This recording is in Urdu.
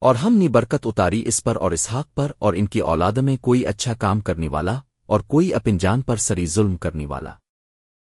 اور ہم نے برکت اتاری اس پر اور اسحاق پر اور ان کی اولاد میں کوئی اچھا کام کرنے والا اور کوئی اپن جان پر سری ظلم کرنے والا۔